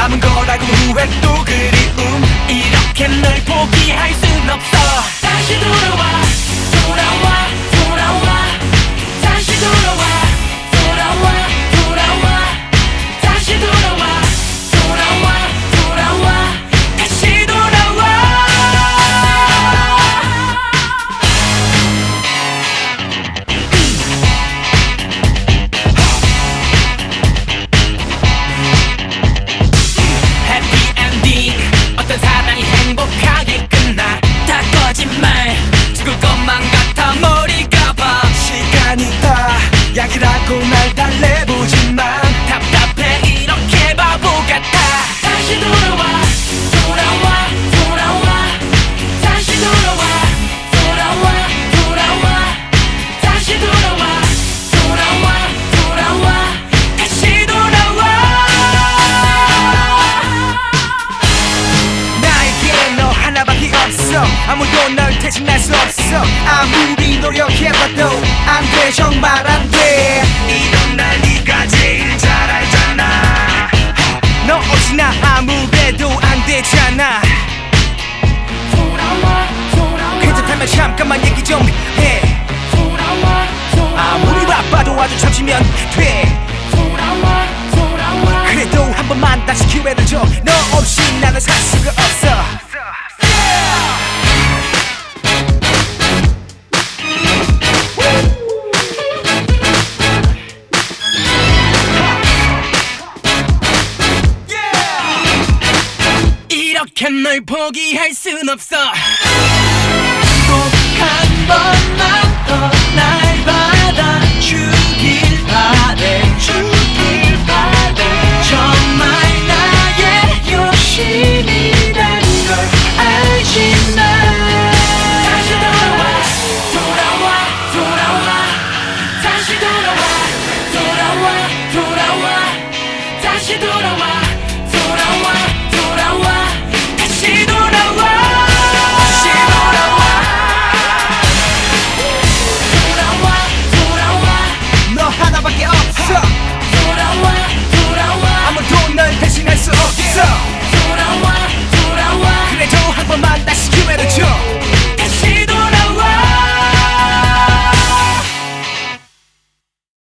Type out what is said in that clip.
남은 걸 알고 후회 또 그리움. 이렇게 널 포기할 순 없어. 아무도 널 대신할 수 없어. 아무리 노력해봐도 안 돼. 정말 안돼. 이런 날 네가 제일 잘 알잖아. 너 없이 나 아무래도 안 되잖아. 돌아와 돌아와. 괜찮다면 잠깐만 얘기 좀해. 돌아와 돌아와. 아무리 바빠도 아주 잠시면 돼. 돌아와 돌아와. 그래도 한 번만 다시 기회를 줘. 너 없이 나는 살 수가 없어 이렇게 널 포기할 순 없어. 꼭 한 번만